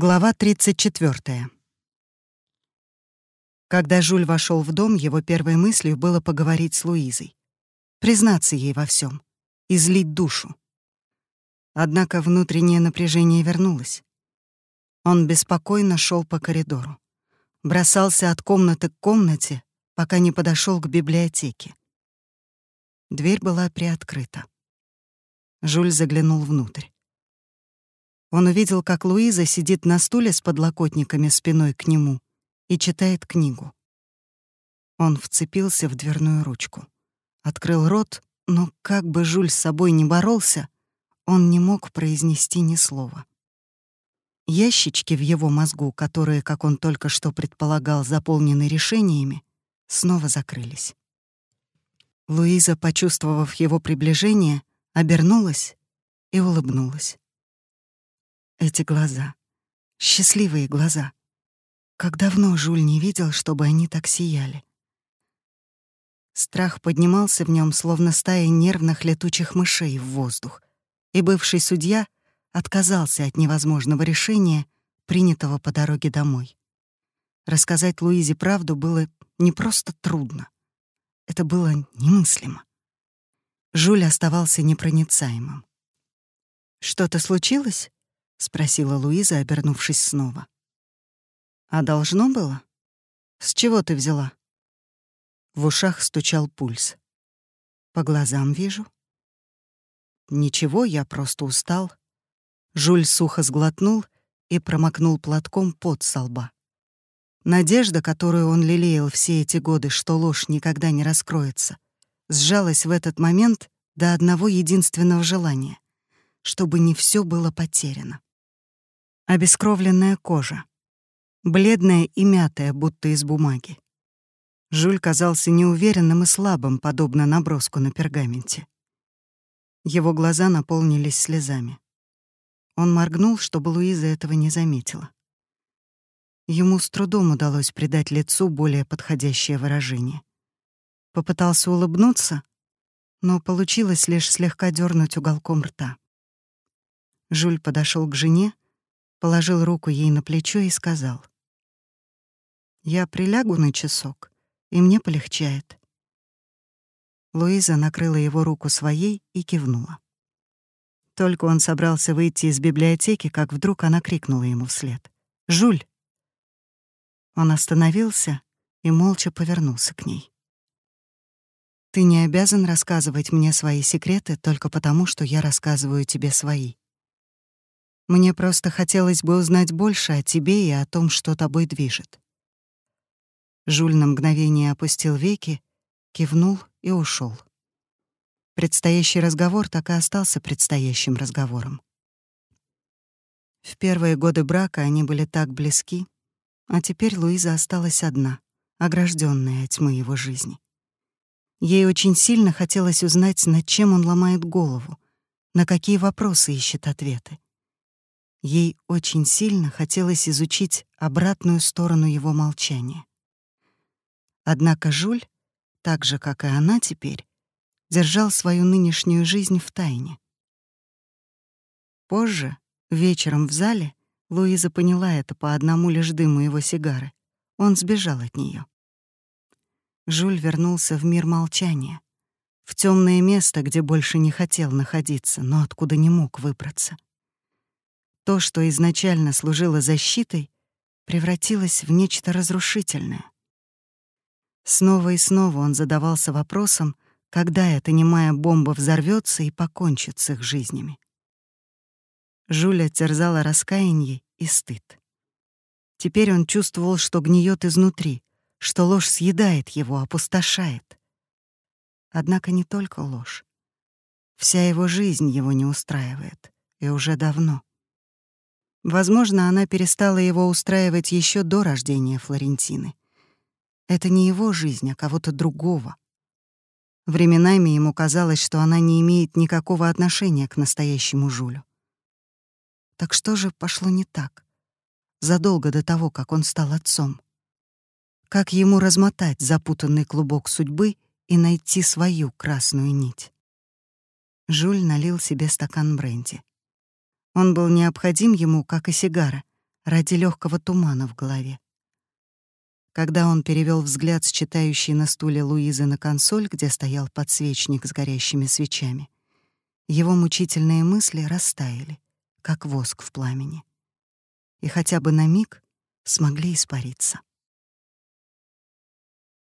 Глава 34. Когда Жюль вошел в дом, его первой мыслью было поговорить с Луизой. Признаться ей во всем, излить душу. Однако внутреннее напряжение вернулось. Он беспокойно шел по коридору. Бросался от комнаты к комнате, пока не подошел к библиотеке. Дверь была приоткрыта. Жюль заглянул внутрь. Он увидел, как Луиза сидит на стуле с подлокотниками спиной к нему и читает книгу. Он вцепился в дверную ручку. Открыл рот, но как бы Жуль с собой не боролся, он не мог произнести ни слова. Ящички в его мозгу, которые, как он только что предполагал, заполнены решениями, снова закрылись. Луиза, почувствовав его приближение, обернулась и улыбнулась. Эти глаза. Счастливые глаза. Как давно Жуль не видел, чтобы они так сияли. Страх поднимался в нем, словно стая нервных летучих мышей в воздух, и бывший судья отказался от невозможного решения, принятого по дороге домой. Рассказать Луизе правду было не просто трудно. Это было немыслимо. Жуль оставался непроницаемым. «Что-то случилось?» — спросила Луиза, обернувшись снова. «А должно было? С чего ты взяла?» В ушах стучал пульс. «По глазам вижу». «Ничего, я просто устал». Жуль сухо сглотнул и промокнул платком пот со лба. Надежда, которую он лелеял все эти годы, что ложь никогда не раскроется, сжалась в этот момент до одного единственного желания — чтобы не все было потеряно обескровленная кожа, бледная и мятая, будто из бумаги. Жюль казался неуверенным и слабым, подобно наброску на пергаменте. Его глаза наполнились слезами. Он моргнул, чтобы Луиза этого не заметила. Ему с трудом удалось придать лицу более подходящее выражение. Попытался улыбнуться, но получилось лишь слегка дернуть уголком рта. Жюль подошел к жене, положил руку ей на плечо и сказал. «Я прилягу на часок, и мне полегчает». Луиза накрыла его руку своей и кивнула. Только он собрался выйти из библиотеки, как вдруг она крикнула ему вслед. «Жуль!» Он остановился и молча повернулся к ней. «Ты не обязан рассказывать мне свои секреты только потому, что я рассказываю тебе свои. Мне просто хотелось бы узнать больше о тебе и о том, что тобой движет. Жуль на мгновение опустил веки, кивнул и ушел. Предстоящий разговор так и остался предстоящим разговором. В первые годы брака они были так близки, а теперь Луиза осталась одна, огражденная от тьмы его жизни. Ей очень сильно хотелось узнать, над чем он ломает голову, на какие вопросы ищет ответы. Ей очень сильно хотелось изучить обратную сторону его молчания. Однако Жуль, так же, как и она теперь, держал свою нынешнюю жизнь в тайне. Позже, вечером в зале, Луиза поняла это по одному лишь дыму его сигары. Он сбежал от нее. Жуль вернулся в мир молчания, в темное место, где больше не хотел находиться, но откуда не мог выбраться. То, что изначально служило защитой, превратилось в нечто разрушительное. Снова и снова он задавался вопросом, когда эта немая бомба взорвется и покончит с их жизнями. Жуля терзала раскаяние и стыд. Теперь он чувствовал, что гниет изнутри, что ложь съедает его, опустошает. Однако не только ложь. Вся его жизнь его не устраивает, и уже давно. Возможно, она перестала его устраивать еще до рождения Флорентины. Это не его жизнь, а кого-то другого. Временами ему казалось, что она не имеет никакого отношения к настоящему Жулю. Так что же пошло не так? Задолго до того, как он стал отцом. Как ему размотать запутанный клубок судьбы и найти свою красную нить? Жуль налил себе стакан бренди. Он был необходим ему, как и сигара, ради легкого тумана в голове. Когда он перевел взгляд с читающей на стуле Луизы на консоль, где стоял подсвечник с горящими свечами, его мучительные мысли растаяли, как воск в пламени, и хотя бы на миг смогли испариться.